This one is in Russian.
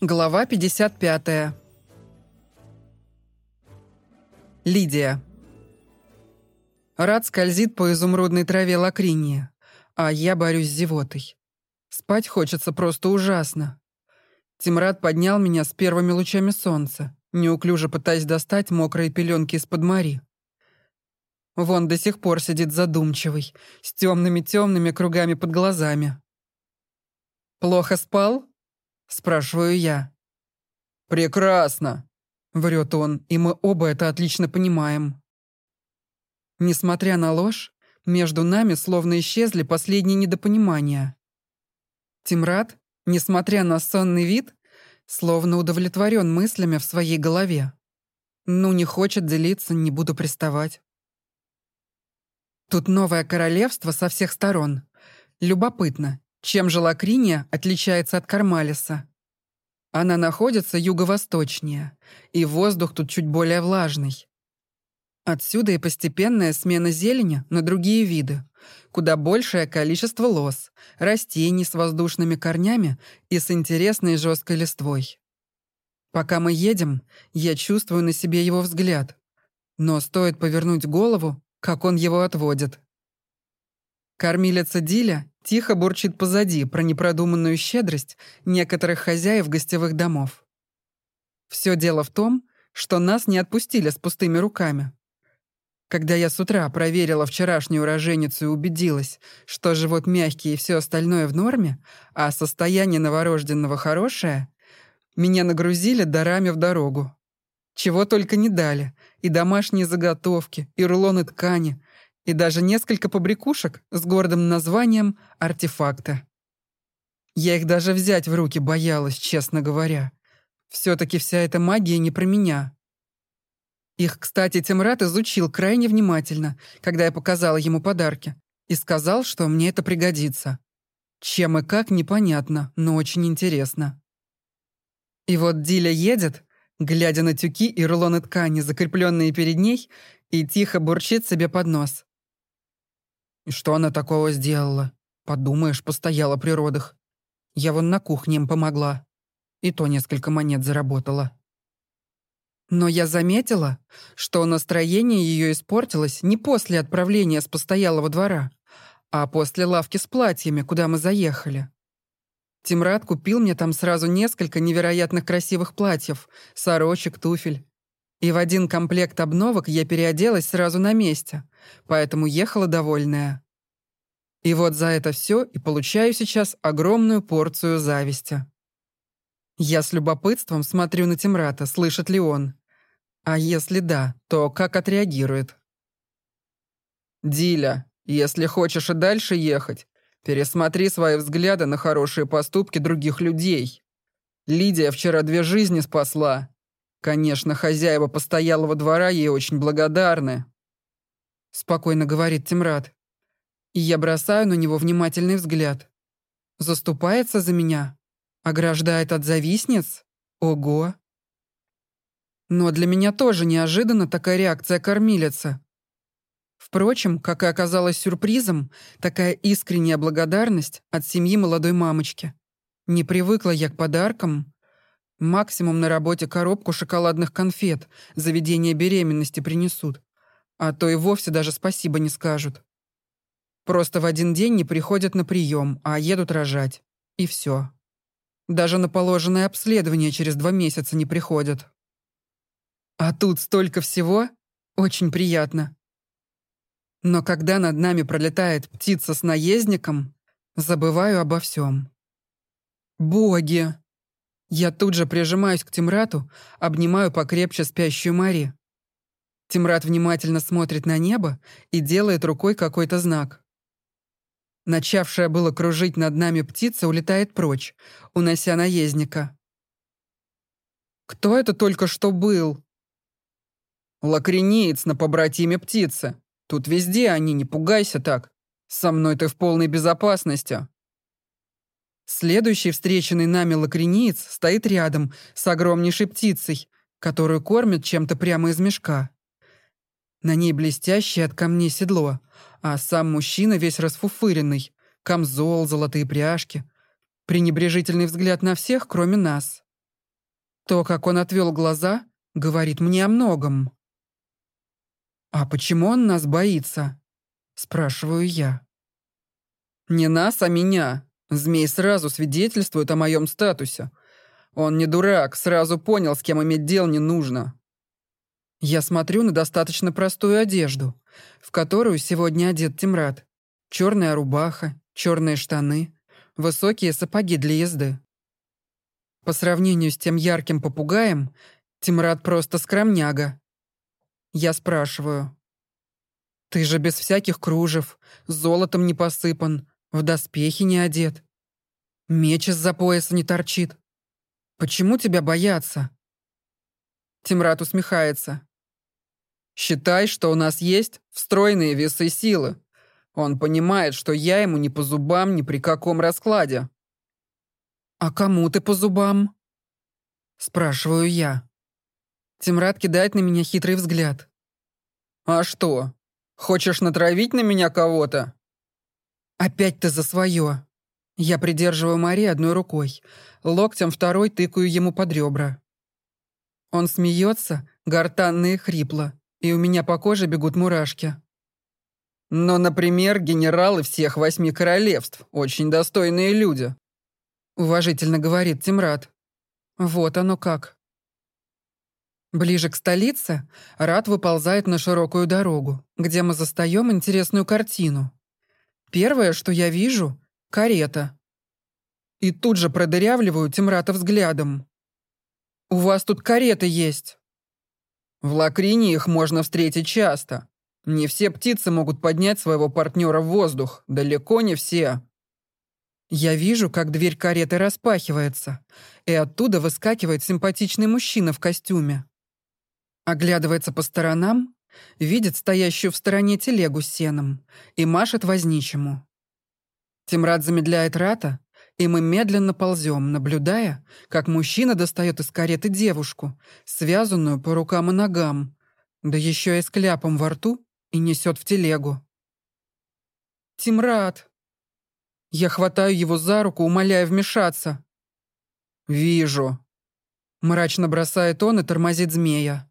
Глава 55. Лидия. Рад скользит по изумрудной траве лакринии, а я борюсь с зевотой. Спать хочется просто ужасно. Тимрад поднял меня с первыми лучами солнца, неуклюже пытаясь достать мокрые пеленки из-под Мари. Вон до сих пор сидит задумчивый, с темными-темными кругами под глазами. «Плохо спал?» Спрашиваю я. «Прекрасно!» — врет он, и мы оба это отлично понимаем. Несмотря на ложь, между нами словно исчезли последние недопонимания. Тимрад, несмотря на сонный вид, словно удовлетворен мыслями в своей голове. Ну, не хочет делиться, не буду приставать. Тут новое королевство со всех сторон. Любопытно, чем же Лакриния отличается от Кармалиса? Она находится юго-восточнее, и воздух тут чуть более влажный. Отсюда и постепенная смена зелени на другие виды, куда большее количество лос, растений с воздушными корнями и с интересной жесткой листвой. Пока мы едем, я чувствую на себе его взгляд, но стоит повернуть голову, как он его отводит. Кормилица Диля тихо бурчит позади про непродуманную щедрость некоторых хозяев гостевых домов. Все дело в том, что нас не отпустили с пустыми руками. Когда я с утра проверила вчерашнюю роженицу и убедилась, что живот мягкий и все остальное в норме, а состояние новорожденного хорошее, меня нагрузили дарами в дорогу. Чего только не дали. И домашние заготовки, и рулоны ткани, и даже несколько побрякушек с гордым названием «Артефакты». Я их даже взять в руки боялась, честно говоря. все таки вся эта магия не про меня. Их, кстати, Тимрад изучил крайне внимательно, когда я показала ему подарки, и сказал, что мне это пригодится. Чем и как, непонятно, но очень интересно. И вот Диля едет, глядя на тюки и рулоны ткани, закрепленные перед ней, и тихо бурчит себе под нос. И что она такого сделала? Подумаешь, постояла при родах. Я вон на кухне им помогла. И то несколько монет заработала. Но я заметила, что настроение ее испортилось не после отправления с постоялого двора, а после лавки с платьями, куда мы заехали. Тимрад купил мне там сразу несколько невероятных красивых платьев, сорочек, туфель. И в один комплект обновок я переоделась сразу на месте, поэтому ехала довольная. И вот за это все и получаю сейчас огромную порцию зависти. Я с любопытством смотрю на Тимрата, слышит ли он. А если да, то как отреагирует? «Диля, если хочешь и дальше ехать, пересмотри свои взгляды на хорошие поступки других людей. Лидия вчера две жизни спасла. Конечно, хозяева постоялого двора ей очень благодарны. Спокойно говорит Тимрад. И я бросаю на него внимательный взгляд. Заступается за меня? Ограждает от завистниц? Ого! Но для меня тоже неожиданно такая реакция кормилица. Впрочем, как и оказалось сюрпризом, такая искренняя благодарность от семьи молодой мамочки. Не привыкла я к подаркам. Максимум на работе коробку шоколадных конфет заведение беременности принесут а то и вовсе даже спасибо не скажут. Просто в один день не приходят на прием, а едут рожать. И все. Даже на положенное обследование через два месяца не приходят. А тут столько всего. Очень приятно. Но когда над нами пролетает птица с наездником, забываю обо всем. Боги! Я тут же прижимаюсь к Тимрату, обнимаю покрепче спящую Мари. Тимрад внимательно смотрит на небо и делает рукой какой-то знак. Начавшая было кружить над нами птица улетает прочь, унося наездника. «Кто это только что был?» «Лакрениец на побратиме птицы. Тут везде они, не пугайся так. Со мной ты в полной безопасности». Следующий встреченный нами лакрениец стоит рядом с огромнейшей птицей, которую кормят чем-то прямо из мешка. На ней блестящее от камней седло, а сам мужчина весь расфуфыренный, камзол, золотые пряжки. Пренебрежительный взгляд на всех, кроме нас. То, как он отвел глаза, говорит мне о многом. «А почему он нас боится?» — спрашиваю я. «Не нас, а меня. Змей сразу свидетельствует о моем статусе. Он не дурак, сразу понял, с кем иметь дел не нужно». Я смотрю на достаточно простую одежду, в которую сегодня одет Тимрад. Черная рубаха, черные штаны, высокие сапоги для езды. По сравнению с тем ярким попугаем, Тимрад просто скромняга. Я спрашиваю. «Ты же без всяких кружев, золотом не посыпан, в доспехи не одет. Меч из-за пояса не торчит. Почему тебя боятся?» Тимрад усмехается. «Считай, что у нас есть встроенные весы силы. Он понимает, что я ему не по зубам ни при каком раскладе». «А кому ты по зубам?» Спрашиваю я. Тимрад кидает на меня хитрый взгляд. «А что, хочешь натравить на меня кого-то?» «Опять ты за свое!» Я придерживаю Мари одной рукой, локтем второй тыкаю ему под ребра. Он смеется, гортанно и хрипло, и у меня по коже бегут мурашки. Но, например, генералы всех восьми королевств, очень достойные люди. Уважительно говорит Тимрад. Вот оно как. Ближе к столице Рад выползает на широкую дорогу, где мы застаем интересную картину. Первое, что я вижу — карета. И тут же продырявливаю Тимрата взглядом. «У вас тут кареты есть!» «В Лакрине их можно встретить часто. Не все птицы могут поднять своего партнера в воздух, далеко не все». Я вижу, как дверь кареты распахивается, и оттуда выскакивает симпатичный мужчина в костюме. Оглядывается по сторонам, видит стоящую в стороне телегу с сеном и машет возничему. Тимрад замедляет рата, и мы медленно ползем, наблюдая, как мужчина достает из кареты девушку, связанную по рукам и ногам, да еще и с кляпом во рту, и несет в телегу. «Тимрад!» Я хватаю его за руку, умоляя вмешаться. «Вижу», Мрачно бросает он и тормозит змея.